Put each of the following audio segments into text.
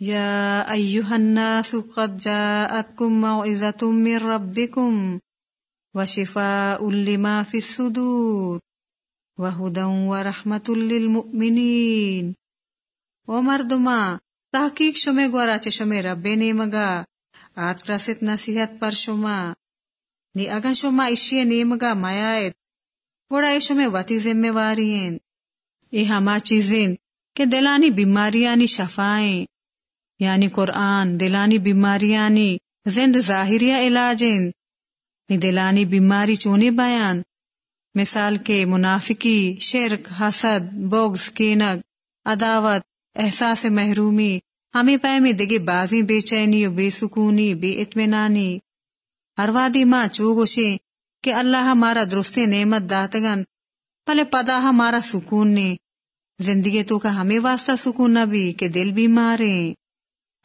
يا أيها الناس قد جاءتكم موعظة من ربكم وشفاء لما في الصدور وهدى ورحمة للمؤمنين ومردما تحقیق شمع گوارا چے شمع ربے نیمگا، آت کرست نصیحت پر شما۔ نی اگن شما اشیے نیمگا مایائد، گوڑا ای شمع وتی ذمہ وارین۔ ای ہما چیزیں کہ دلانی بیماریانی شفائیں۔ یعنی قرآن، دلانی بیماریانی یعنی زند ظاہریہ علاجیں نی دلانی بیماری چونی بیان۔ مثال کے منافقی، شرک، حسد بوگز کینگ، عداوت، احساس محرومی، ہمیں پے میں دگے بازی بے چینی و بے سکونی، بے اطمینانی۔ ہر وادی ماں چوگوشے کہ اللہ ہمارا درست نعمت داتگن پلے پدا ہمارا سکون نے۔ زندگی تو کا ہمیں واسطہ سکون نہ بھی کہ دل بیمارے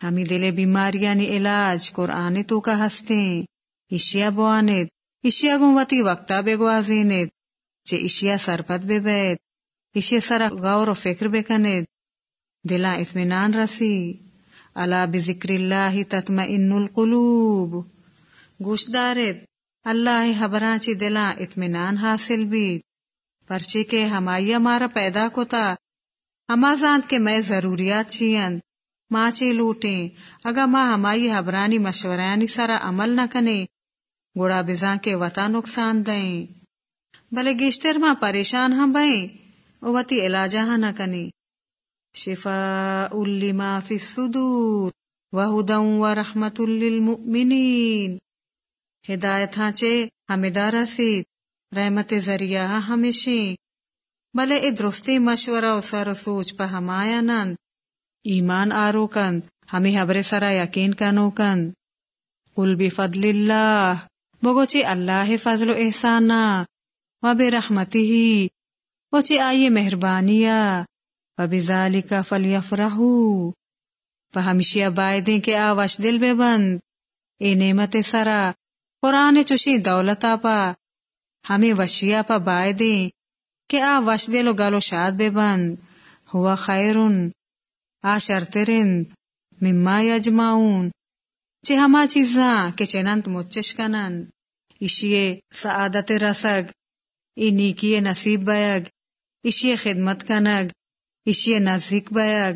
ہمیں دل بیماریاں نی یعنی علاج، قرآن تو کا ہستے اشیا بوانت اشیا گوتی وقتا بے گوازینت چے اشیا سرپت بے بیت اشیا سر غور و فکر بے کنت دلا اطمینان رسی اللہ بذکر اللہ تطمئن القلوب گوش دارت اللہ حبران چی دلا اطمینان حاصل بھی پرچے کے ہمائی ہمارا پیدا کو تا ہما زانت کے میں ضروریات چیئن ماں چے لوٹیں۔ اگا ماں ہمائی حبرانی مشورانی سارا عمل نہ کنے۔ گوڑا بزان کے وطا نقصان دیں۔ بلے گشتر ماں پریشان ہم بائیں اوتی علاجہ ہاں نہ کنے۔ شفاء لما فی الصدور وہدا ورحمت للمؤمنین۔ ہدایت ہاں چے ہمیں دارا سید رحمت ذریعہ ہاں ہمیشیں بلے ای درستی مشورہ و سر و سوچ پا ہمایا نند۔ ایمان آرو کند، ہمیں حبر سرا یقین کنو کند۔ قل بفضل اللہ، بگو چی اللہ فضل و احسانا و برحمتی ہی و چی آئی مہربانیا و بذالک فلیفرحو۔ فہمشیا بائدیں کہ آوش دل بے بند۔ اے نعمت سرا، قرآن چوشی دولتا پا ہمیں وشیا پا بائدیں کہ آ وش دل و گلو شاد بے بند۔ ہوا خیرن۔ آ شرطرند مما یجمعون چے ہما چیزاں کہ چنانت مچش کنند اشیے سعادت رسگ ای نیکی نصیب بیگ اشیے خدمت کنگ اشیے نزدیک بیگ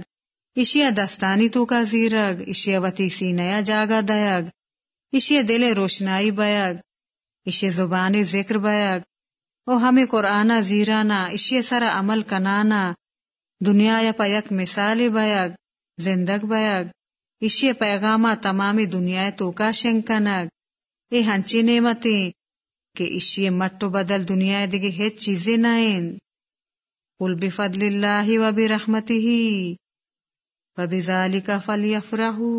اشیے دستانی تو کا زیرگ اشیے وتی سینیا جاگا دیگ اشیے دل روشنائی بیگ اشیے زبان ذکر بیگ او ہمیں قرآن زیرانا اشیے سرا عمل کنانا دنیا یا پیک مثال بیگ زندگ بیگ اشیے پیغاما تمامی دنیا تو کا شنکنگ اے ہنچی نعمتیں کہ اشیے مٹو بدل دنیا دگی ہیچ چیزیں نائن قل بفضل اللہ و برحمتہ و بذالک فلیفرحو۔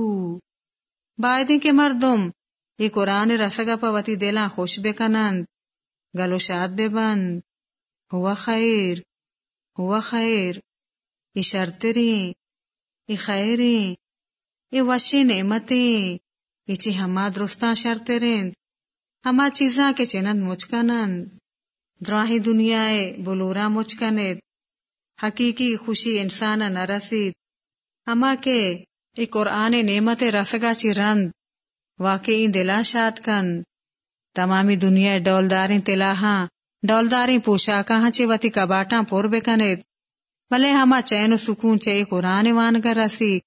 بائدیں کے مردم یہ قرآن رسگا پوتی دلاں خوش بکنند گلو شاد بے بند ہوا خیر ہوا خیر۔ ای شرطریں ای خیریں ای وشی نعمتیں ای چی ہما درستان شرطریں ہما چیزاں کے چنند مچکنند دراہی دنیا بلورا مچکند حقیقی خوشی انسان نہ رسید ہما کے ای قرآن نعمت رسگا چی رند، واقعی دلا شاد کند، تمامی دنیا ڈولداریں تلاہاں، ڈولداریں پوشاکاں چے وتی کباٹاں پور بکنید بلے ہما چین و سکون چے قرآن وان کر رسید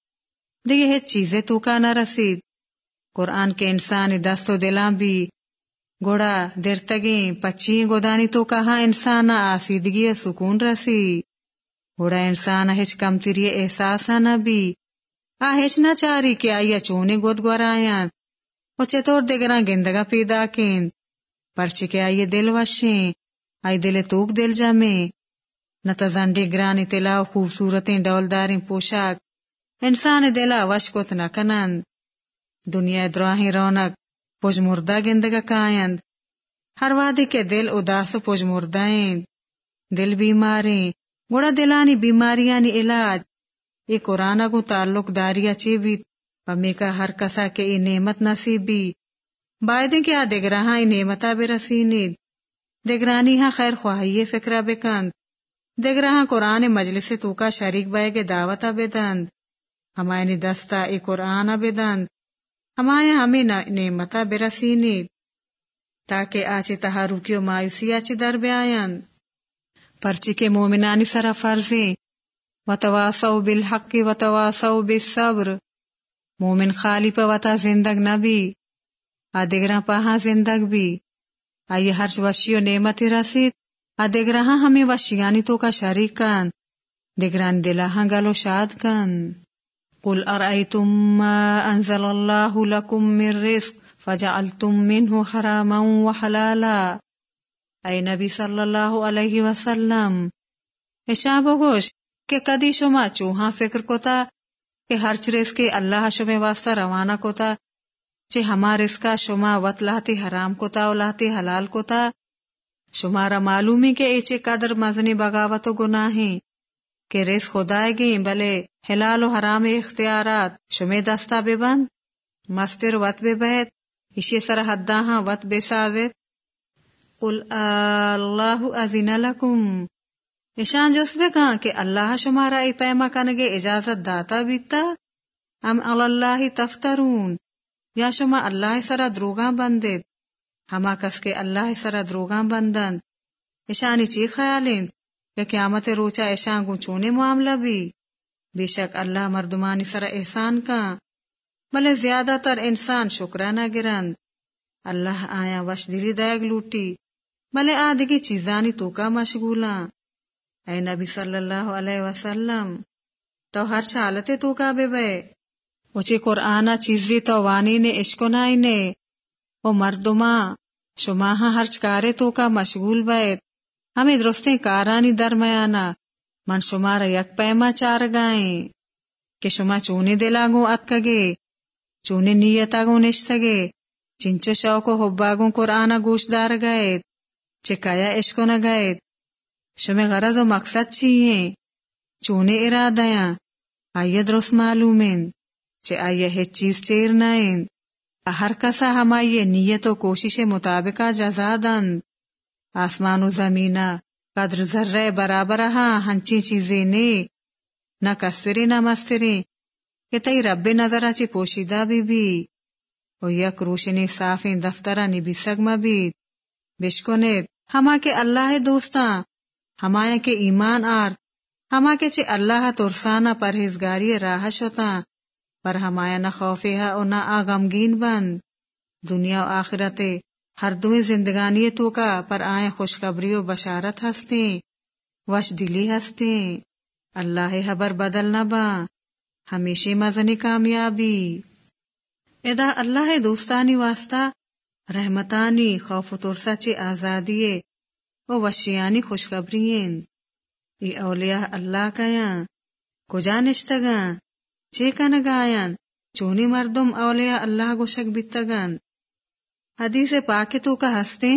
دیگه ہیچ چیزیں تو کا نہ رسید قرآن کے انسان دست و دلاں بھی۔ گوڑا درتگیں پچیں گودانی تو کہاں انسان آسیدگی سکون رسی۔ گوڑا انسان ہچ کم تیری احساس نہ بھی۔ آ ہچ نہ چاری کہ آیا چونے گود گورایاں و چطور دگران گندگا پیدا کین۔ پرچے کے آئیے دل وشیں۔ آئی دل توک دل جامے نہ تزنڈی گرانی تلا خوبصورتیں ڈولداریں پوشاک، انسان دلا وش کت نہ کنند۔ دنیا دراہیں رونق، پوج مردہ گندگا کائند۔ ہر وادی کے دل اداس پوج مردائیں۔ دل بیماریں، گوڑا دلانی بیماریانی علاج۔ یہ قرآن کو تعلق داریا چی بھی پمی کا ہر کسا کے ای نعمت نصیب بھی بائدیں کیا دگرہاں ای نعمتا بے دگرانی ہاں خیر خواہی فکرہ بکند۔ دگرہاں قرآن مجلس تو کا شریک بائے کے دعوتا ہاں بے دند ہمائنی دستا قرآن بدند ہمایا ہمیں نعمتا برسینید تاکہ آچے تہا روکیو مایوسی آچے در بیاین پرچی کے مومنانی سرا فرزیں وتواسو بالحق وتواسو بالصبر۔ مومن خالی پہ وتا زندگ نبی آدگرہ پہا زندگ بھی۔ آئیے ہر وشی و نعمت رسید۔ آدگرہ ہمیں وشیانی تو کا شریک کن دگران دلہاں گلو شاد کن قل ارأيتم ما انزل الله لكم من رزق فجعلتم منه حراما وحلالا اے نبی صلی اللہ علیہ وسلم اشا بگوش کہ کدی شما چوہا فکر کوتا کہ ہر چرس کے اللہ شما واسطہ روانہ کوتا چے ہما رزقا شما وط لاتی حرام کوتا و لاتی حلال کوتا شمارا معلومی کے ایچے قدر مزنی بغاوت و گناہیں کہ ریس خدائے گئیں بلے حلال و حرام اختیارات شمے دستا بے بند، مستر وط بے بیت اسی سر حداہاں وط بے سازت۔ قل اللہ ازین لکم۔ اشان جس بے کہاں کہ اللہ شمارا ای پیما کنگے اجازت داتا بیتا۔ ام اللہ تفترون۔ یا شما اللہ سرا دروگاں بندید۔ ہما کس کے اللہ سرا دروگاں بندن۔ اشانی چی خیالین؟ کہ قیامت روچا ایشان گو چونے معاملہ بھی؟ بے شک اللہ مردمانی سر احسان کا بلے زیادہ تر انسان شکرانہ گرند اللہ آیا وش دلی دیگ لوٹی۔ بلے آدگی چیزانی تو کا مشغولا اے نبی صلی اللہ علیہ وسلم، تو ہر چالتے تو کا بے بے۔ وچے قرآن چیزی تو وانی نے، عشق نائی نے۔ وہ مردما شماہا ہر چکارے تو کا مشغول بیت ہمیں درستیں کارانی درمیانا من شمار یک پیما چار گائیں۔ کہ شما چونے دلاگو اتکگے چونے نیتاگو نشتگے۔ چنچو شوکو حباگو قرآن گوش دار گئے چکایا عشقو نہ گئے شما غرض و مقصد چیئے چونے ارادیاں۔ آئیے درست معلومین۔ چے آئیے ہیچ چیز چیر نائیں۔ ہر کسا ہمائیے نیت و کوشش مطابقہ جزا دند آسمان و زمینہ قدر ذرے برابر ہاں ہنچی چیزیں نیک نہ کستری، نہ مستری۔ کہ تئی رب نظر اچھی پوشیدہ بھی بھی۔ او یک روشنی صافیں دفترہ نبی سگما بھی۔ بشکونیت ہما کے اللہ دوستاں، ہمایا کے ایمان آر۔ ہما کے چے اللہ ترسانا پرہیزگاری راہ شتا پر ہمایا نہ خوفی اور نہ آغمگین بند۔ دنیا و آخرت، ہر دوئے زندگانی تو کا پر آئے خوشخبری و بشارت ہستے وش دلی ہستے اللہ حبر بدل نہ با، ہمیشہ مزنی کامیابی۔ ادا اللہ دوستانی واسطہ، رحمتانی خوف و ترسا چی آزادی و وشیانی خوشخبری ای اولیاء اللہ کیاں؟ کجا نشتگاں؟ چے کنگایاں چونی مردم اولیاء اللہ گوشک بیتگاں حدیث پاکتو کا ہستے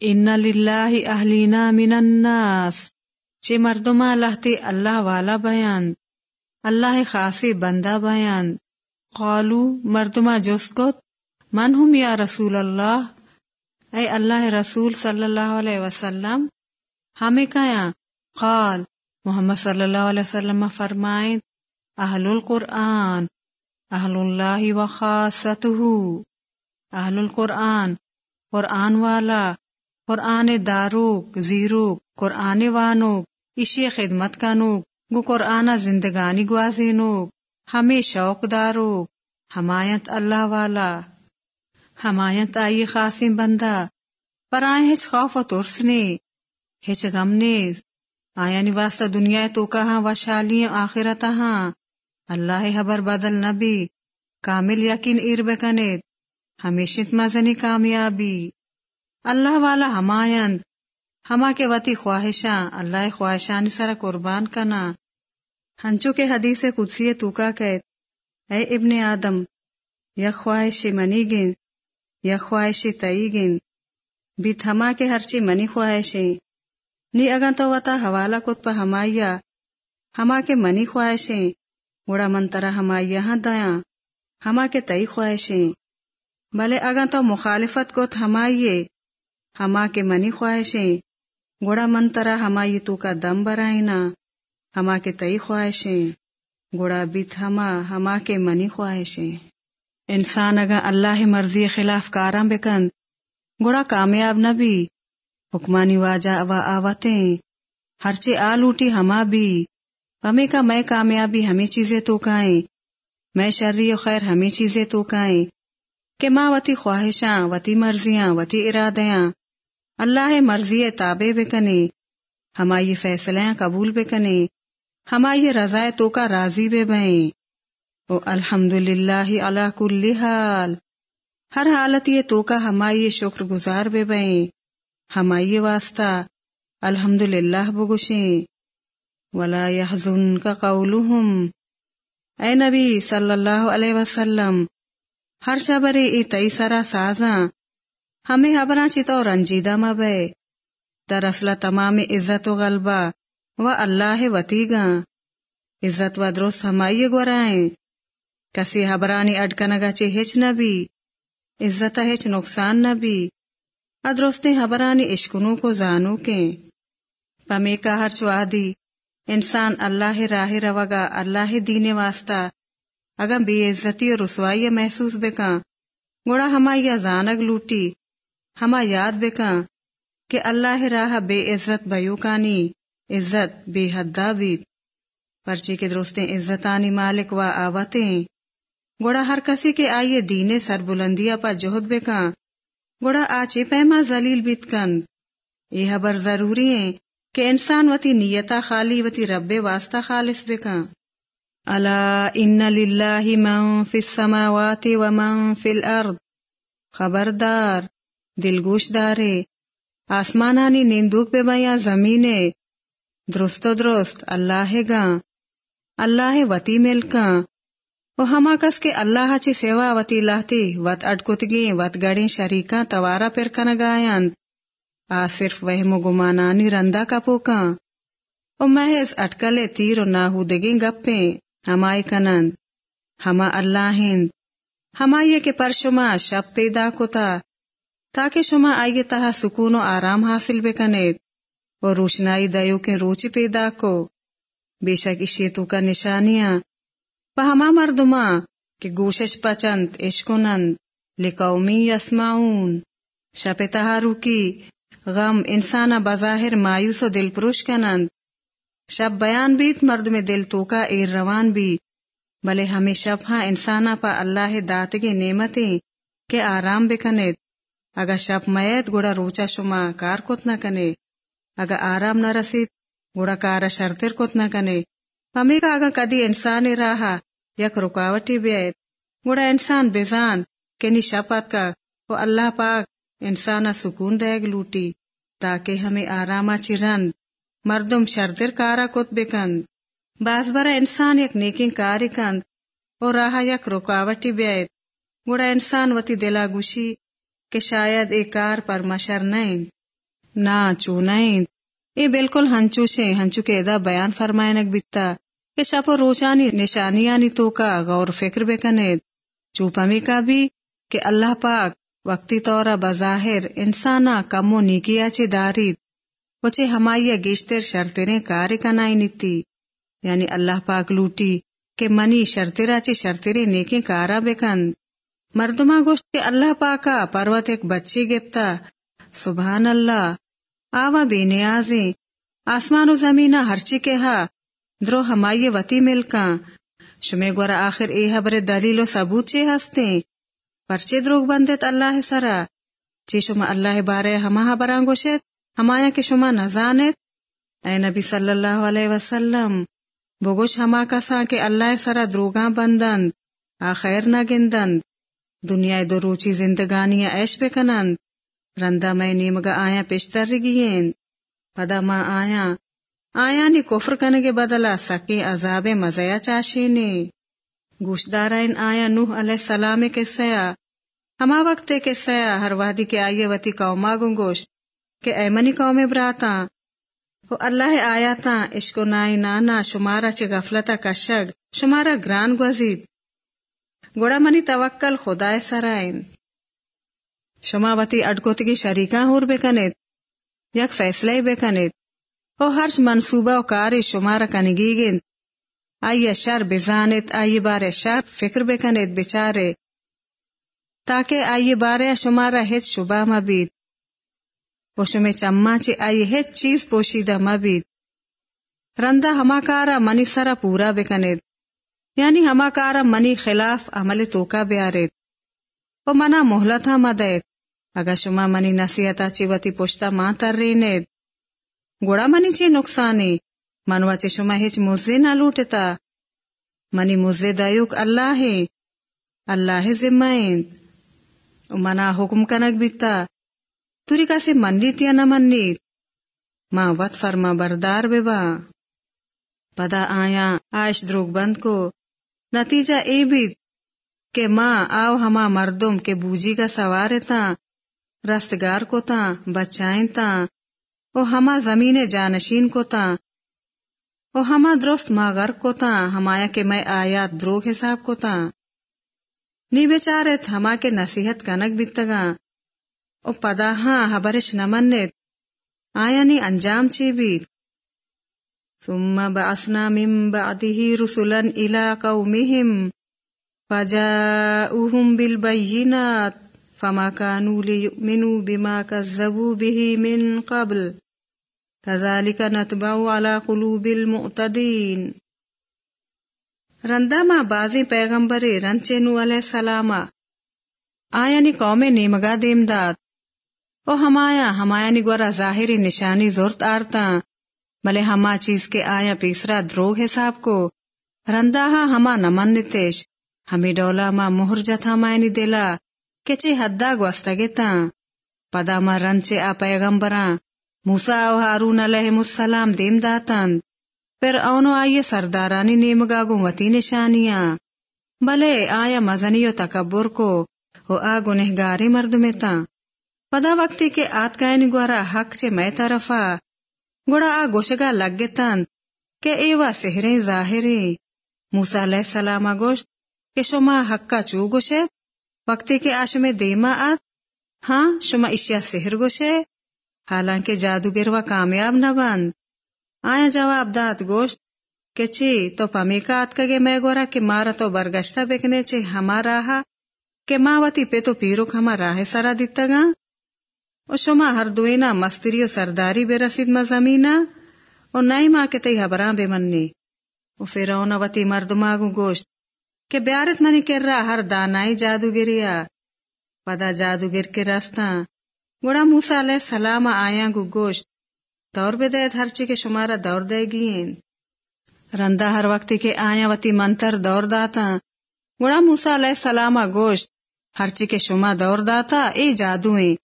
ان للہ اہلینا من الناس چے مردما لہتے اللہ والا بیان اللہ خاصی بندہ بیان قالو مردما جسکت من ہم یا رسول اللہ اے اللہ رسول صلی اللہ علیہ وسلم ہمیں کیا قال محمد صلی اللہ علیہ وسلم فرمائیں اہل القرآن اہل اللہ و خاصتہ اہل القرآن قرآن والا قرآن داروک زیروک قرآن وانوک اشی خدمت کا نوک گو قرآن زندگانی گوازی نوک ہمیں شوق داروک حمایت اللہ والا حمایت آئی خاصی بندہ پر آئے ہچ خوف و ترسنے ہچ غمنے آیا نواسطہ دنیا تو کہاں وشالی آخرت ہاں اللہ حبر بدل نبی، کامل یقین اربکنیت ہمیشت مزنی کامیابی۔ اللہ والا ہمایند، ہما کے وتی خواہشاں، اللہ خواہشانی سرا قربان کنا۔ ہنچو کے حدیث قدسی تو کا کہت اے ابن آدم، یا خواہش منی گن، یا خواہش تئی گن۔ بھی تھما کے ہرچی منی خواہشیں۔ نی اگن تو وتا حوالہ کت پا ہمایا، ہما کے منی خواہشیں۔ گوڑا منترا ہمایا ہاں دایاں، ہما کے تئی خواہشیں۔ بھلے اگا تو مخالفت کو تھمائیے ہما کے منی خواہشیں۔ گوڑا منترا ہمائی تو کا دم برائنا ہما کے تئی خواہشیں۔ گوڑا بیت ہما ہما کے منی خواہشیں۔ انسان اگا اللہ مرضی خلاف کاراں بکند گوڑا کامیاب نہ بھی۔ حکمانی واجہ و آواتیں، ہرچے آ لوٹی ہما بھی۔ ہمیں کا میں کامیابی ہمیں چیزیں تو کائیں۔ میں شرری و خیر ہمیں چیزیں تو کائیں۔ کہ ماں وتی خواہشاں، وتی مرضیاں، وتی ارادیاں۔ اللہ مرضی تابع بکنے ہمائی فیصلیاں قبول بکنے ہمائی رضائے تو کا راضی بے بائیں او الحمد للہ اللہ کل حال۔ ہر حالت یہ تو کا ہمائی شکر گزار بے بائیں ہمائی واسطہ۔ الحمد للہ بگشیں ولا يحزن کا قولهم. اے نبی صلی اللہ علیہ وسلم، ہر شبری ای تئی سرا سازاں، ہمیں حبراں چیتا رنجیدہ مبے دراصل تمام عزت و غلبہ و اللہ وتیگاں عزت و درست ہمائی گورائیں۔ کسی حبرانی اڈکنگا چی ہچ نبی، عزت ہچ نقصان نبی۔ ادرستے حبرانی عشقنو کو زانو کے پمی کا ہر چوادی انسان اللہ راہ روگا اللہ دین واسطہ۔ اگم بے عزتی اور رسوائی محسوس بکا گوڑا ہما یا زانگ لوٹی۔ ہما یاد بکا کہ اللہ راہ بے عزت بیوکانی عزت بے حدا بیت پرچے کے درستیں عزتانی مالک و آواتیں۔ گوڑا ہر کسی کے آئیے دینے سر بلندیا پا جہد بکا گوڑا آچے پیما زلیل بیت کند یہ حبر ضروری ہیں۔ کہ انسان وتی نیتا خالی، وتی رب واسطہ خالص بکا الا ان للہ من فی السماوات و من فی الارض۔ خبردار دلگوش دارے۔ آسمانانی نیندوک پہ بیا زمینے درست و درست، اللہ گا اللہ وتی ملکا وہ ہما کس کے اللہ چی سیوا وتی لاہتی۔ وط اٹکتگی وط گڑی شریکاں، توارا پر کنگایاں آ صرف وہ گمانانی رندا کا پوکا او محض اٹکلے تیر و ناہو دگی گپیں۔ ہمائی کنند ہما اللہ ہند۔ ہما یہ کہ پر شما شب پیدا کتا تاکہ شما آئیے تہا سکون و آرام حاصل بکنید۔ اور روشنائی دیو کے روچ پیدا کو۔ بے شک اشیتو کا نشانیاں۔ پا ہما مردما کہ گوشش پچند عشقنند لقومی یسمعون شپ تہا روکی۔ غم انسان بظاہر مایوس و دل پروش کنند شب بیان بیت، مرد میں دل تو کا ایر روان بھی۔ بلے ہمیں شب ہاں انسانا پا اللہ دات کے نعمتیں کے آرام بکنے اگا شب میت گوڑا روچا شما کار کت نہ کنے اگا آرام نہ رسید گوڑا کارا شرطر کت نہ کنے ہمیں کا اگا کدی انسان راہا، یک رکاوٹی بیت گوڑا انسان بیزان کنی شپت کا وہ اللہ پاک انسانا سکون دیگ لوٹی، تاکہ ہمیں آراما چرند مردم شردر کارا کت بکند باز برا انسان یک نیکی کاری کند اور راہ یک رکاوٹی بیت گوڑا انسان وتی دلا گوشی کہ شاید ایک کار پر مشر نہیں نا چو نہیں اے بالکل ہنچو سے ہنچو کے ادا بیان فرمائنک بیتا کہ شپ روشانی نشانیانی تو کا غور فکر بکند چوپمی کا بھی کہ اللہ پاک وقتی طورا بظاہر انسانا کم و نیکیا چے دارید وچے ہمائی گیشتر شرطریں کار کنائی نیتی۔ یعنی اللہ پاک لوٹی کہ منی شرطرا چے شرطریں نیکیں کارا بکند۔ مردما گوشت کہ اللہ پاکا پروت ایک بچی گپتا۔ سبحان اللہ۔ آوا بے نیازیں۔ آسمان و زمینہ ہرچی کے ہا درو ہمائی وتی ملکاں۔ شمے گورا آخر اے حبر دلیل و ثبوت چے ہستے پرچے دروگ بندت اللہ سرا چے شما اللہ بارے ہما بران گوشت ہمایا کہ شما نزانت اے نبی صلی اللہ علیہ وسلم، بگوش ہما کساں کہ اللہ سرا دروگاں بندند آخیر نہ گندند۔ دنیا دو روچی زندگانیاں ایش بکنند رندا میں نیمگا آیا پیشتر رگیین پدا ماں آیا آیا نی کفر کنگے بدلا سکی عذاب مزیا چاشینے۔ گوشدارائن آیا نوح علیہ السلام کے سیا ہما وقت کے سیا ہر وادی کے آئیے وتی قوما گنگوشت کہ اے منی قوم براتا وہ اللہ آیاتا عشق و نائی نانا، شمارا چے غفلتا کشگ، شمارا گران گزید گوڑا منی توکل خدا سرائن۔ شما وتی اڈکوتگی شریکاں ہور بکنید یک فیصلہ بکنید او ہرش منصوبہ و کار شمارا کنگی گند آئی شر بزانت آئی بارے شر، فکر بکنت بچارے تاکہ آئی بارے شمارا ہچ شبہ مبید و شمی چما چی آئی ہچ چیز پوشیدہ مبید رندہ ہما کارا منی سرا پورا بکنید یعنی ہما کارا منی خلاف عمل توکا بیارید۔ و منا محلتا مدید اگا شما منی نصیحتا چی وتی پوشتا ماں تر رینید۔ گوڑا منی چی نقصانی۔ منوا شما ہچ موزے نہ لوٹتا منی موزے دایوک اللہ ہے اللہ ذمائند منا حکم کنک بیتا توری کاسی منیت یا نہ منیت ماں وط فرما بردار بے با پدا آیا آش دروگ بند کو نتیجہ اے بھی کہ ماں آو ہما مردم کے بوجی کا سوارے تا رستگار کو تا بچائیں تا او ہما زمین جانشین کو تا او ہما درست ما غرق کو ہمایا کے میں آیات دروگ حساب کو تا نی بیچارت ہما کے نصیحت کنک بیتگا۔ او پدا ہاں حبرش نمنت آیا نی انجام چی بیت؟ ثم بعثنا من بعده رسلا الى قومهم فجاؤهم بالبينات فما كانوا ليؤمنوا بما كذبوا به من قبل۔ كذلك نتبع على قلوب المعتدين. رندا ما بازی پیغمبر رنچے نو علیہ السلام. آیا نی قوم نیمگا دیم داد. او ہمایا ہمایا نی گورا ظاہری نشانی زورت آرتا. بلے ہما چیز کے آیا پیسرا دروگ حساب کو. رندا ہاں ہما نمن نتیش. ہمیں ڈولا ما مہر جتھا مائنی دلا. کچے حدا گوستگتا پدا ما رنچے آ پیغمبراں موسا و ہارون علیہ السلام دیم داتند پھر اونو آئیے سردارانی نیمگا گو نشانیاں۔ بلے آیا مزنی و تکبر کو او آ گنہگاری مرد میں تا پدا وقتی کے آت کائن گوارا حق چے میں طرفا، گوڑا آ گوشگا لگے تند کہ ایوا سہریں ظاہریں۔ موسیٰ علیہ السلام گوشت کہ شما حقا چو گوشت وقتی کے آش میں دیما آت ہاں شما اشیا سہر گوشے؟ حالانکہ جادوگر و کامیاب نہ بند۔ آیا جواب داد گوشت کہ چی، تو پمی کا آت کگے میں گورا کہ مارا تو برگشتہ بکنے چے ہما راہا، کہ ماں وتی پہ تو پیروک ہما راہ سرا دیتا گا۔ او شما ہر دوینا مستری و سرداری بے رسید ما زمینا او نائی ماں کے تی حبران بے مننی او فیرونا وتی مردماغو گوشت کہ بیارت منی کر رہا ہر دانائی جادوگریا پدا جادوگر کے راستہ گوڑا موسا علیہ السلام آیا گو گوشت دور بے دے ہر چی کے شمارا دور دے گین رندا ہر وقت کے آیا وتی منتر دور داتا گوڑا موسا علیہ السلام گوشت ہر چی کے شما دور داتا اے جادویں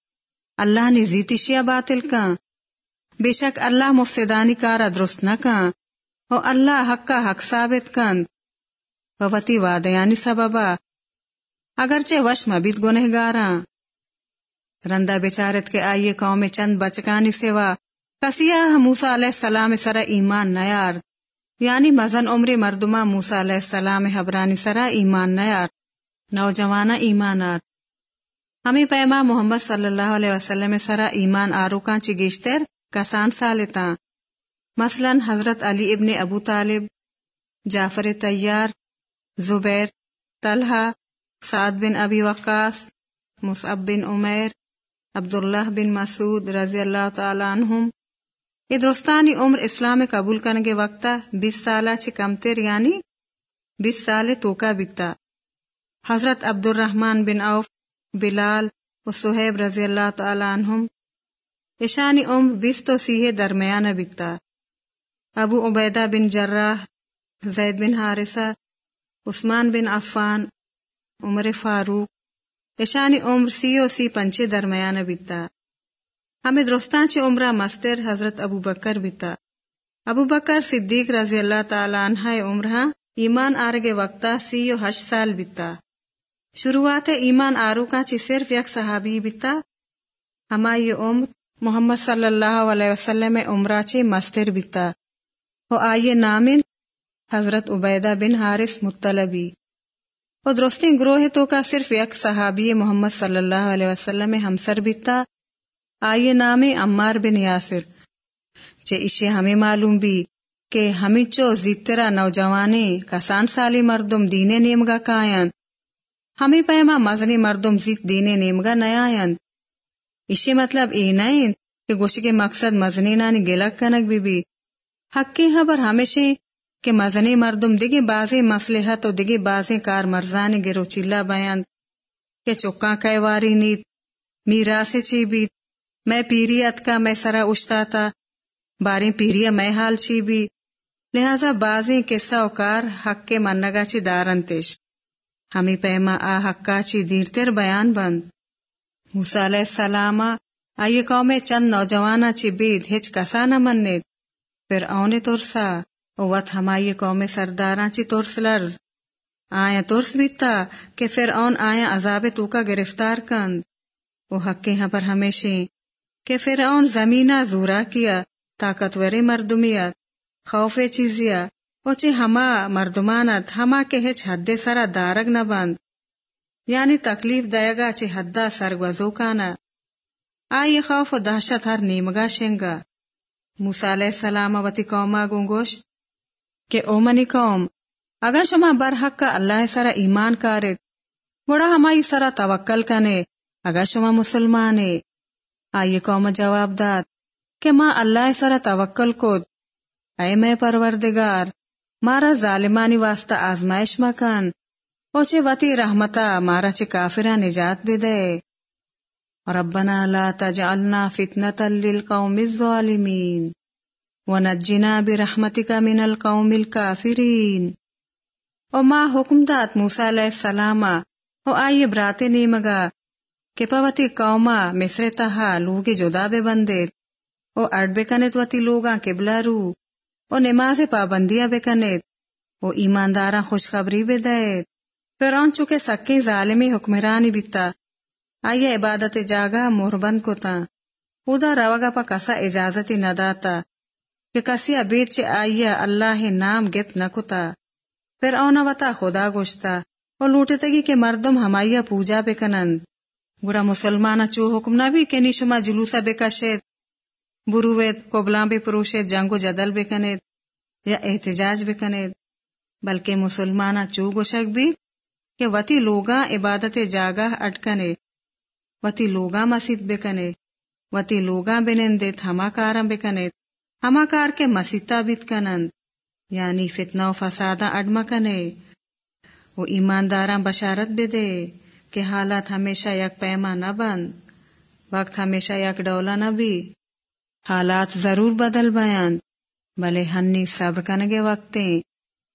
اللہ نے زیتی شیا باطل کا بے شک اللہ مفسدانی کارا درست نہ کا او اللہ حق کا حق ثابت کند وتی وادیانی سببا اگرچہ وش مبید گنہ گارا رندا بچارت کے آئیے قوم چند بچکانی سوا کسیا موسا علیہ السلام سرا ایمان نیار یعنی مزن عمر مردما موسا علیہ السلام حبرانی سرا ایمان نیار نوجوانا ایمانار ہمیں پیما محمد صلی اللہ علیہ وسلم سرا ایمان آروکاں چی گیشتر، کسان سالتا مثلا حضرت علی ابن ابو طالب، جعفر تیار زبیر، طلحہ، سعد بن ابی وقاص، مصعب بن عمیر عبداللہ بن مسعود رضی اللہ تعالی عنہم۔ یہ درستانی عمر اسلام قبول کرنے کے وقت بیس سالہ چھ کمتر یعنی بیس سال توکا بکتا حضرت عبد الرحمن بن عوف، بلال و سہیب رضی اللہ تعالی عنہم۔ اشانی عمر بیس تو سیہ درمیان بکتا ابو عبیدہ بن جراح، زید بن حارثہ، عثمان بن عفان، عمر فاروق اشانی عمر سی و سی پنچے درمیان بیتا ہمیں درستان چے عمرہ مستر حضرت ابو بکر بیتا ابو بکر صدیق رضی اللہ تعالی عنہ عمرہ ایمان آرگے وقتا سی و ہش سال بیتا شروعات ایمان آرو کا چی صرف یک صحابی بیتا ہمائی عمر محمد صلی اللہ علیہ وسلم عمرہ چے مستر بیتا و آئیے نامن حضرت عبیدہ بن حارث مطلبی و درستی گروہ تو کا صرف یک صحابی محمد صلی اللہ علیہ وسلم ہمسر بیتا آئیے نام عمار بن یاسر، چے اشے ہمیں معلوم بھی کہ ہمیچو زیترا نوجوانے کسان سالی مردم دینے نیمگا کائن ہمیں پیما مزنی مردم زیت دینے نیمگا نیا نیائن اسی مطلب ای نہیں کہ گوشی کے مقصد مزنی نانی گلک کنک بی بی حقی خبر ہمیشہ کہ مزنی مردم دگی بازی مسلحت و دگی بازی کار مرزانی گرو چلا بیان، کہ چکاں کئی نیت میرا سے چی بیت میں پیریت کا میں سرا اشتا تھا باریں پیریا میں حال چی بھی لہذا بازی قصہ اوکار حق کے منگا چی دارن تیش۔ ہمیں پیما آ حقا چی دیرتر بیان بند۔ موسیٰ علیہ السلام آئیے قوم چند نوجوانا چی بید ہچ کسا نہ منید۔ پھر اونے ترسا او وط ہمائی قوم سرداراں چی ترس لرز۔ آیا ترس بیتا کہ پھر آیا عذاب تو کا گرفتار کند۔ وہ حق یہاں پر ہمیشہ کہ پھر زمینہ زورا کیا طاقتور مردمیت، خوف چیزیا۔ وچے ہما مردمانت، ہما کے ہچ حد سرا دارگ نہ بند۔ یعنی تکلیف دے گا چے حدا سرگوزو کانا آئی خوف و دہشت ہر نیمگا شنگا۔ موسیٰ علیہ السلام وتی قوما گونگوشت۔ کہ او منی قوم، اگر شما برحق کا اللہ سرا ایمان کارت گوڑا ہمائی سرا توکل کنے، اگر شما مسلمانے، آئیے قوم جواب داد کہ ماں اللہ سرا توکل کود۔ اے میں پروردگار، مارا ظالمانی واسطہ آزمائش مکان، اوچے وتی رحمتا، مارا چے کافرہ نجات دے دے۔ ربنا لا تجعلنا فتنة للقوم الظالمین۔ ونجنا برحمتك من القوم الكافرین. او ما حکم دات موسیٰ علیہ السلام او آئیے براتے نیمگا کہ پوتی قوما مصر تہا لوگی جدا بے بندے او اڑ بے کنت وتی لوگاں قبلہ رو او نماز پابندیاں بے کنت او ایمانداراں خوشخبری بے دے پھر چکے سکی ظالمی حکمرانی بیتا آئیے عبادت جاگا مہربند کو تا خدا روگا پا کسا اجازتی نداتا کہ کسی ابیر چے آئیے اللہ نام گپ نکتا پھر اونا وطا خدا گوشتا۔ او لوٹتگی کے مردم ہمائیا پوجا بکنند گڑا مسلمانا چو حکم نہ بھی کنی شما جلوسا بکشید بروید قبلان بے پروشید جنگو جدل بکنید یا احتجاج بکنید بلکہ مسلمانا چو گوشک بھی کہ وتی لوگا عبادت جاگا اٹکنے۔ وتی لوگا مسجد بکنے وتی لوگا بنندے ہما کارم بکنے ہما کار کے مسیطہ بیت کنند یعنی فتنہ و فسادہ اڈما کنے۔ وہ ایمانداراں بشارت دے دے کہ حالات ہمیشہ یک پیما نہ بند، وقت ہمیشہ یک ڈولا نہ بھی۔ حالات ضرور بدل بیان، بلے ہنی صبر کنگے وقتیں،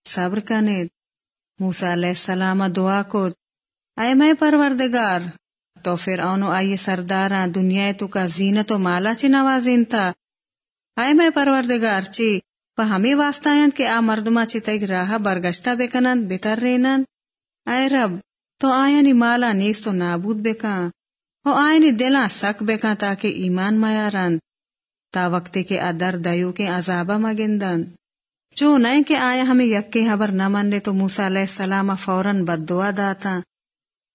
صبر کنے موسیٰ علیہ السلام دعا کو اے میں پروردگار، تو پھر آنو آئیے سرداراں دنیا تو کا زینت و مالا چی نوازین تھا اے میں پروردگار چی پا ہمیں واسطہ کہ آ مردما چی تیگ راہ برگشتہ بکنند بتر رینند اے رب تو آئینی مالا نیست تو نابود بکاں او آئینی دلاں سک بکاں تاکہ ایمان میارند تا وقتی کے ادر دیو کے عذابہ مگندن جو نئے کہ آیا ہمیں یکی حبر نہ مننے تو موسیٰ علیہ السلام فوراً بد دعا داتا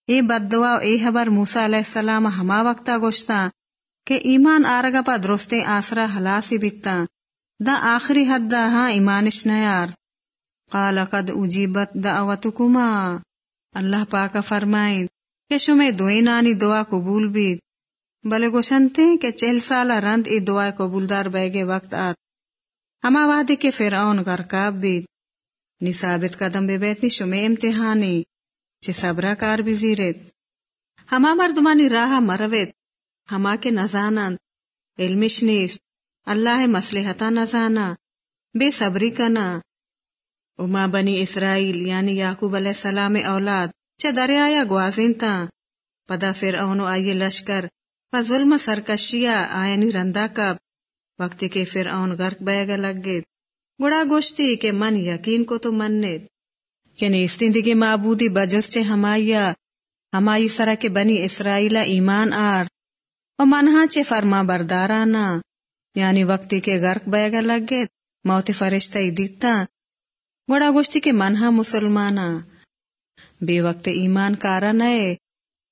اے بد دعا اے حبر موسیٰ علیہ السلام ہما وقتا گوشتا کہ ایمان آرگا پا درستے آسرا حلاسی بیتا، دا آخری حد دا ہاں ایمانش نیار۔ قال قد اجیبت دعوتکما۔ اللہ پاکا فرمائیں کہ شمیں دوئی نانی دعا قبول بید۔ بلے گوشنتے کہ چہل سالہ رند ای دعا قبول دار بیگے وقت آت۔ ہما وادی کے فرعون غرقاب بید۔ نی ثابت قدم بے بیتنی شمع امتحانی چھ صبرہ کار بزیرت ہما مردمانی راہ مروت ہما کے نزانند علمش نیست اللہ مسلحتا نزانا، بے صبری کنا۔ اما بنی اسرائیل یعنی یعقوب علیہ السلام اولاد چھ دریایا گوازین تا۔ پدا فرعونو آئیے لشکر، پا ظلم سرکشیا آئینی رندا کب۔ وقتی کے فرعون غرق بیگا لگ گید گڑا گوشتی کہ من یقین کو تو من منید کہ نیستین یعنی دیگے معبودی بجس چے ہمایا، ہمائی سرا کے بنی اسرائیل ایمان آر۔ و منہا چے فرما بردارانا یعنی وقتی کے غرق بیگا لگ گید موت فرشتہ دیتا گڑا گوشتی کے منہا مسلمانا۔ بے وقت ایمان کارا نئے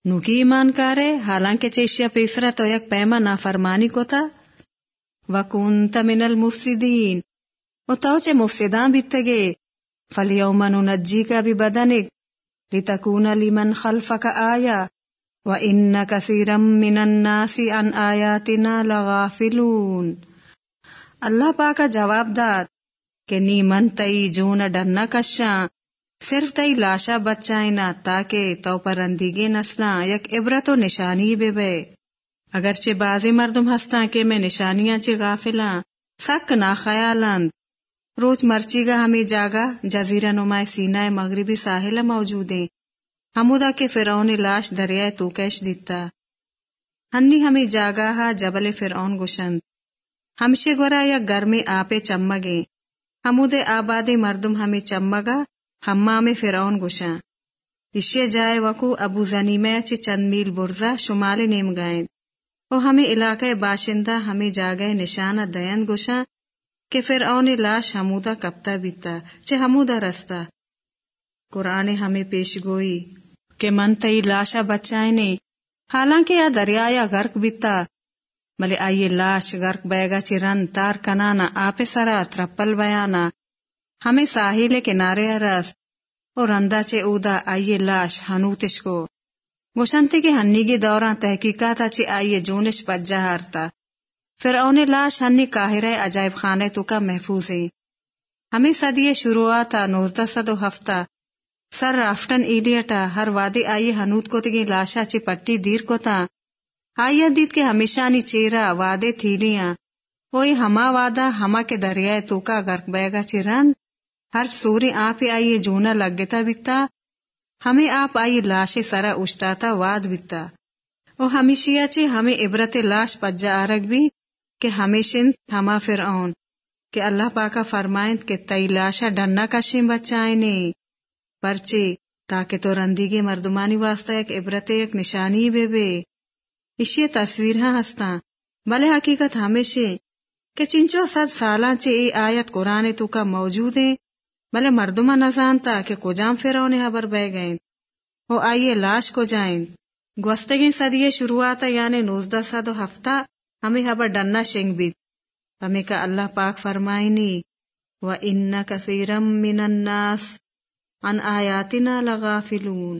نو کی ایمان کارے، حالانکہ چیشیا پیسرا تو یک پیما نافرمانی کو تھا وَكُنْتَ مِنَ الْمُفْسِدِينَ و توچے مفسدان بیتگے فلیوم ننجی کا بھی بدنک، لتکون لمن خلفک آیا۔ و ان کثیرم من الناس عن آیاتنا لغافلون۔ اللہ پاکا جواب داد کہ نی من تئی جون ڈرنا کشاں، صرف تئی لاشا بچائنا تاکہ تو پرندگی نسلاں، یک عبرت و نشانی بے بے۔ اگرچہ بازی مردم ہستاں کہ میں نشانیاں چی غافلاں، سک نہ خیالند۔ روچ مرچی گا ہمیں جاگا جزیرہ نمائے سینہ مغربی ساحل موجود ہیں۔ ہمودا کے فرعون لاش دریائے تو کیش دیتا۔ ہنی ہمیں جاگا ہا جبل فرعون گشند ہمشے گورا یا گرمی آپے چمگے۔ ہمود آبادی مردم ہمیں چمگا۔ ہما میں فرعون گشاں اشے جائے وکو ابو زنیمہ چی چند میل برزا شمال نیم گائیں۔ او ہمیں علاقہ باشندہ ہمیں جاگئے نشانہ دین گوشا کہ فرعون لاش ہمودا کپتا بیتا، چے ہمودا رستا قرآن ہمیں پیش گوئی۔ کہ من تئی لاشا بچائے نے حالانکہ یا دریا یا غرق بیتا ملے آئیے لاش غرق بیگا چی رن تار کنانا آپ سرا ترپل بیانا ہمیں ساحل کنارے رس اور رندا چے اودا آئیے لاش ہنوتش کو گوشنتی کے ہنی کے دوران تحقیقات اچھی آئیے جونش پجا ہارتا پھر اونے لاش ہنی کاہرے عجائب خانے تو کا محفوظ ہیں ہمیں صدی شروعات نوزدہ صدو ہفتہ سر رافٹن ایڈیٹا ہر وادی آئیے ہنوت کو تگی لاشا چی پٹی دیر کو تا۔ آئیے دید کے ہمیشہ نی چیرا وادے تھیلیاں وہی ہما وادا ہما کے دریائے تو کا گرک بیگا چی ہر سوری آپ آئیے جونا لگتا بیتا۔ ہمیں آپ آئی لاش سرا اشتاتا واد بیتا۔ او ہمیشیا چی ہمیں عبرت لاش پجا آرگ بھی کہ ہمیشن تھما فرعون۔ کہ اللہ پاکا فرمائند کہ تئی لاشا ڈننا کشیم بچائنے۔ پرچے، تاکہ تو رندی مردمانی واسطہ ایک عبرت، ایک نشانی بے بے۔ اشی تصویر ہاں ہستا۔ بلے حقیقت ہمیشہ کہ چنچو صد سالاں چے ای آیت قرآن تو کا موجود ہے بلے مردمہ نہ جانتا کہ کجام فرعون حبر بہ گئیں۔ وہ آئیے لاش کو جائیں۔ گوستگی صدیے شروعات یعنی نوزدہ سد و ہفتہ ہمیں حبر ڈننا شنگ بیت ہمیں کا اللہ پاک فرمائنی و ان کثیرم من الناس ان آیاتنا لغافلون۔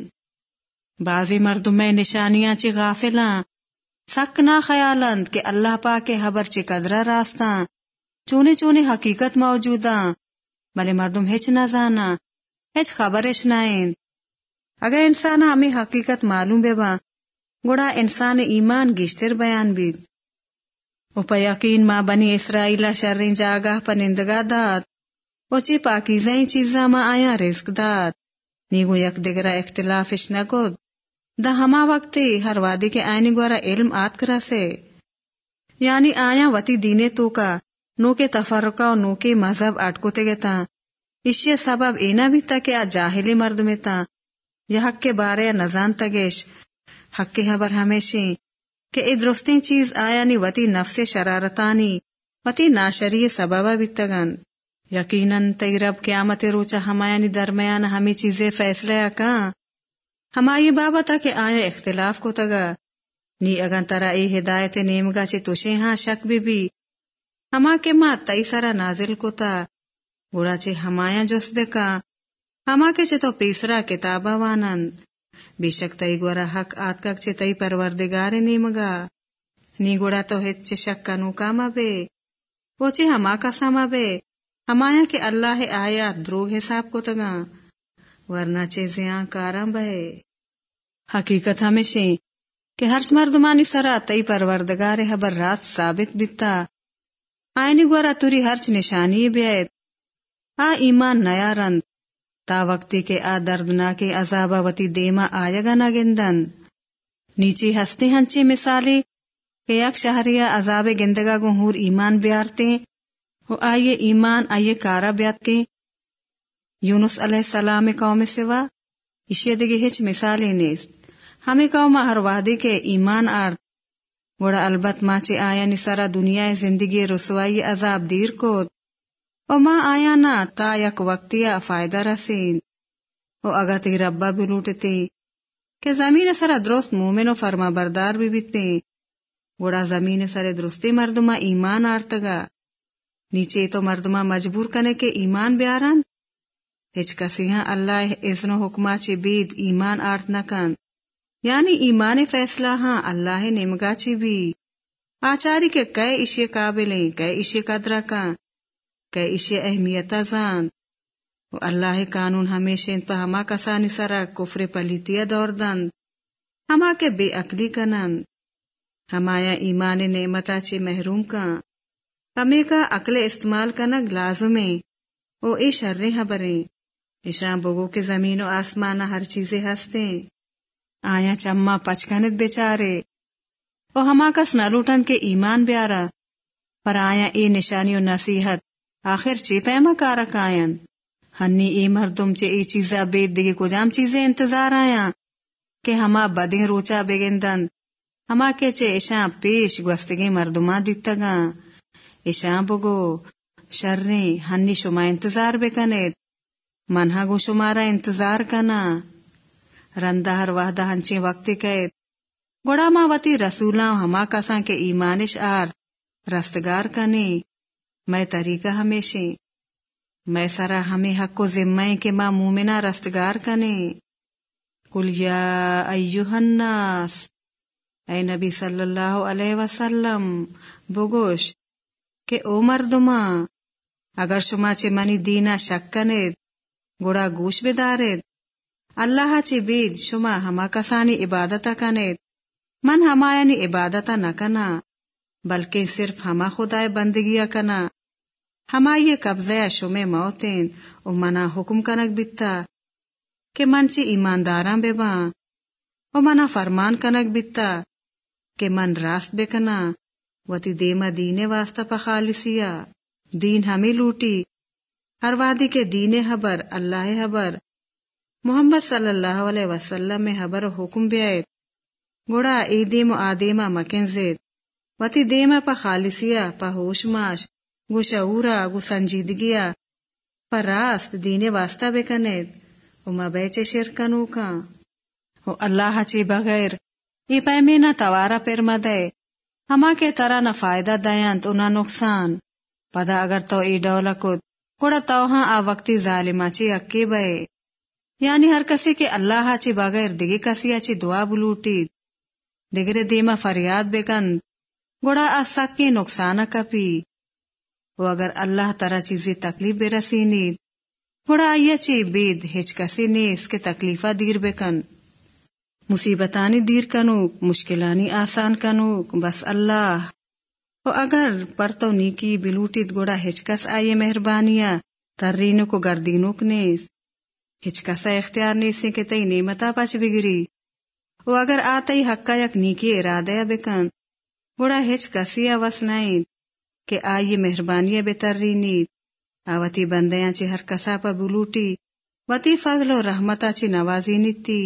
بعضی بازی مردمہ نشانیاں چی غافلاں۔ سک نہ خیالند کہ اللہ پاک کے حبر چی قدرہ راستاں۔ چونے چونے حقیقت موجوداں۔ بلے مردم ہچ نہ زانا، ہچ خبرش نہ اگر انسان ہمیں حقیقت معلوم بے با گوڑا انسان ایمان گشتر بیان بید۔ او پا یقین ما بنی اسرائیلہ شرین جاگاہ پنندگا داد۔ او چی پاکیزیں چیزاں ما آیا رزق داد نیگو یک دگرہ اختلافش نگود دا ہما وقتی ہر وادی کے آئینی گورا علم آت کرا سے یعنی آیا وتی دینے تو کا نو کے تفرقہ و نو کے مذہب اٹکو تے گتا اشیا سبب اینا بھی تا کہ جاہلی مرد میں تا یا حق کے بارے نزان تگیش حق کے حبر ہمیشہ کہ ای چیز آیا نی وتی نفس شرارتانی وتی ناشری سببا بھی تگن یقیناً تی رب قیامت روچا ہمایانی درمیان ہمیں چیزیں فیصلے کا ہمائی بابا تا کہ آیا اختلاف کو تگا۔ نی اگن ترا ای ہدایت نیمگا چی توشے ہاں شک بھی بھی۔ ہما کے ماں تئی سارا نازل کو تا۔ گوڑا چے ہمایا جسبے کا ہما کے چے تو پیسرا کتابا وانند۔ بے شک تئی گورا حق آت کک چے تئی پروردگار نیمگا۔ نی گوڑا تو ہچ چے شک کا نوکاما بے۔ وہ چے ہما کا ساما بے۔ ہمایا کے اللہ آیا دروگ حساب کو تگا، ورنہ چے زیاں کارا بے حقیقت ہمیشہ کہ ہر مردمانی سرا تئی پروردگار حبر رات ثابت بیتا آئینی گورا توری ہرچ نشانی بیت آ ایمان نیا رند۔ تا وقتی کے آ دردنا کے عذابہ وتی دیما آیا گا گندن۔ نیچی ہستے ہنچی مثالی کہ یک شہریہ عذاب گندگا گہور ایمان بیارتے۔ وہ آئیے ایمان، آئیے کارا بیات کے یونس علیہ السلام قوم سوا اشیاء دگی ہچ مثالی نیست۔ ہمیں قوم ہر وادی کے ایمان آرد گوڑا البت ماچے آیا نسارا دنیا زندگی رسوائی عذاب دیر کو او ماں آیا نا تا یک وقتیا فائدہ رسین۔ او اگا تی ربا بھی لوٹتے۔ کہ زمین سرا درست مومن و فرما بردار بھی بیتے۔ گوڑا زمین سر درستی مردما ایمان آرتگا نیچے تو مردما مجبور کنے کے ایمان بیارن ہچ کسی ہاں اللہ ازن و چی بید ایمان آرت نکن یعنی ایمان فیصلہ ہاں اللہ نمگا چی بھی آچاری کے کئے اشی قابلیں، کئے اشی قدرہ کا کئے اشی اہمیتا زان۔ و اللہ قانون ہمیشہ انت ہما کسانی سرا کفر پلیتیا دور دند ہما کے بے عقلی کنند۔ ہمایا ایمان نعمتا چی محروم کا ہمیں کا عقل استعمال کنگ لازمیں او اے شریں حبریں اشان بگو کے زمین و آسمان ہر چیزیں ہستے آیا چما پچکنت بیچارے۔ او ہما کس نہ لوٹن کے ایمان بیارا۔ پر آیا اے نشانی و نصیحت۔ آخر چی پیما کارک آئین ہنی اے مردم چے ای چیزا بید دیگے کو جام چیزیں انتظار آیا کہ ہما بدیں روچا بگندن۔ ہما کے چے اشاں پیش گوستگی مردما دیتا گا بگو شرنے ہنی شما انتظار بکنید منہا گو شمارا انتظار کنا رندہ ہر وحدہ ہنچے وقتی قید گوڑا ما وتی رسولاں ہما کساں کے ایمانش آر رستگار کنے میں طریقہ ہمیشہ میں سرا ہمیں حق کو ذمہ کے ماں مومنا رستگار کنے کل یا ایوہ الناس اے نبی صلی اللہ علیہ وسلم بگوش کہ او مردما اگر شما چے منی دینا شک کنید گوڑا گوش بدارید اللہ چے بید شما ہما کسانی عبادتا کنید من ہمایانی عبادتا نکنا بلکہ صرف ہما خدای بندگیا کنا ہما یہ قبضہ شمے موتین او منا حکم کنک بیتا کہ من چی ایمانداراں بے باں او منا فرمان کنک بیتا کہ من راست بکنا وتی دیما دینے واسطہ پا خالصیا دین ہمیں لوٹی۔ ہر وادی کے دین حبر اللہ حبر محمد صلی اللہ علیہ وسلم میں حبر حکم بیائے گوڑا ای دیم آدیما مکنزید وتی دیما پا خالصیا پا ہوش ماش۔ گو شعورا گو سنجیدگیا پر راست دین واسطہ بکنید او ما بیچے شرکنو کا او اللہ چی بغیر۔ ای پیمی نہ توارا پر مدے۔ ہما کے طرح نہ فائدہ دیاں تو نقصان۔ پدا اگر تو ای ڈولا کد کڑا تو ہاں آ وقتی ظالمہ چی اکی بے یعنی ہر کسی کے اللہ چی بغیر دگی کسی چی دعا بلوٹی۔ دگر دیما فریاد بکند، گوڑا آ سکی نقصانہ کپی۔ و اگر اللہ ترا چیزی تکلیف بے رسینی تھوڑا آئیا چی بید ہچ کسی نیس کے تکلیفہ دیر بکن مصیبتانی دیر کنوک مشکلانی آسان کنوک بس اللہ۔ و اگر پرتو نیکی بلوٹید گوڑا ہچ کس آئیے مہربانیا ترینو کو گردینوک نیس ہچ کسا اختیار نیسی کے تئی نعمتا پچ بگری۔ و اگر آتای حقا یک نیکی ارادہ بکن گوڑا ہچ کسی آوس نائید کہ آئیے مہربانی بتری نیت آوتی بندیاں چی ہر کسا پا بلوٹی، وتی فضل و رحمتا چی نوازی نیتی۔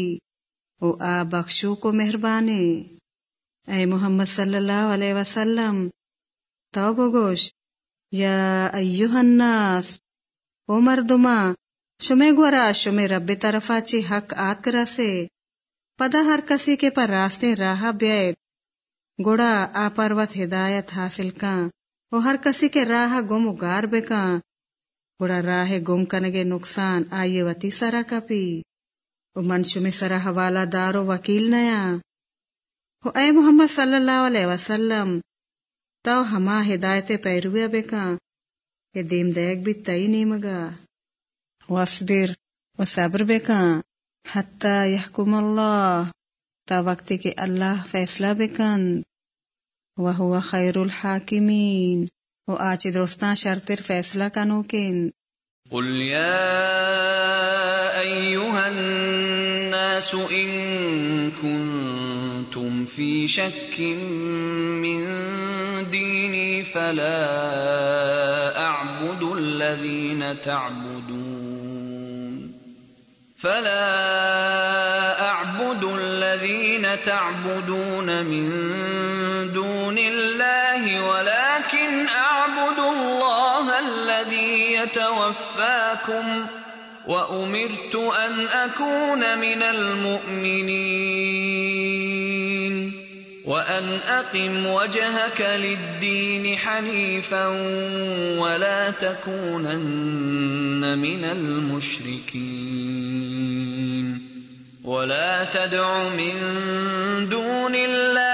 او آ بخشو کو مہربانے اے محمد صلی اللہ علیہ وسلم تو بگوش یا ایوہ الناس، او مردما شمے گورا، شمے رب طرفا چی حق آت کرا سے۔ پدا ہر کسی کے پر راستے راہ بیائت گوڑا، آ پروت ہدایت حاصل کان وہ ہر کسی کے راہ گم گار بکاں۔ بڑا راہ گم کنگے نقصان آئیے وتی سرا کپی۔ منشو میں سرا حوالہ دار و وکیل نیا۔ وہ اے محمد صلی اللہ علیہ وسلم، تو ہما ہدایت پیرویا بکاں کہ دیم دیکھ بھی تئی نیمگا وصبر و صبر بکاں حتی یحکم اللہ، تا وقتی کہ اللہ فیصلہ بکند وهو خير الحاكمين وآج درستان شرطر فیصلہ کنوکن قل يا أيها الناس إن كنتم في شك من ديني فلا أعبد الذين تعبدون أعبد من دون الله ولكن اعبد الله يتوفاكم وأمرت أن أكون من المؤمنين وأن أقم وجهك للدين حنيفا ولا تكونن من المشركين ولا تدع من دون الله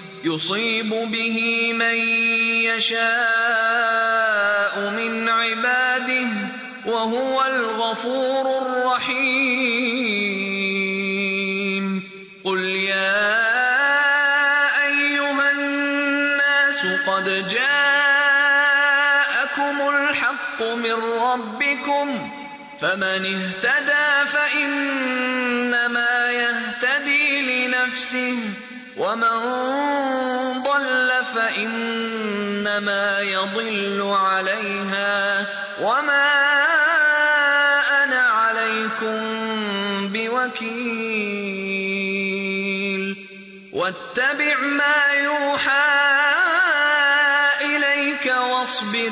يصيب به من يشاء من عباده وهو الغفور الرحيم. قل يا أيها الناس قد جاءكم الحق من ربكم فمن اهتدى ومن ضل فانما يضل عليها وما أنا عليكم بوكيل واتبع ما يوحى اليك واصبر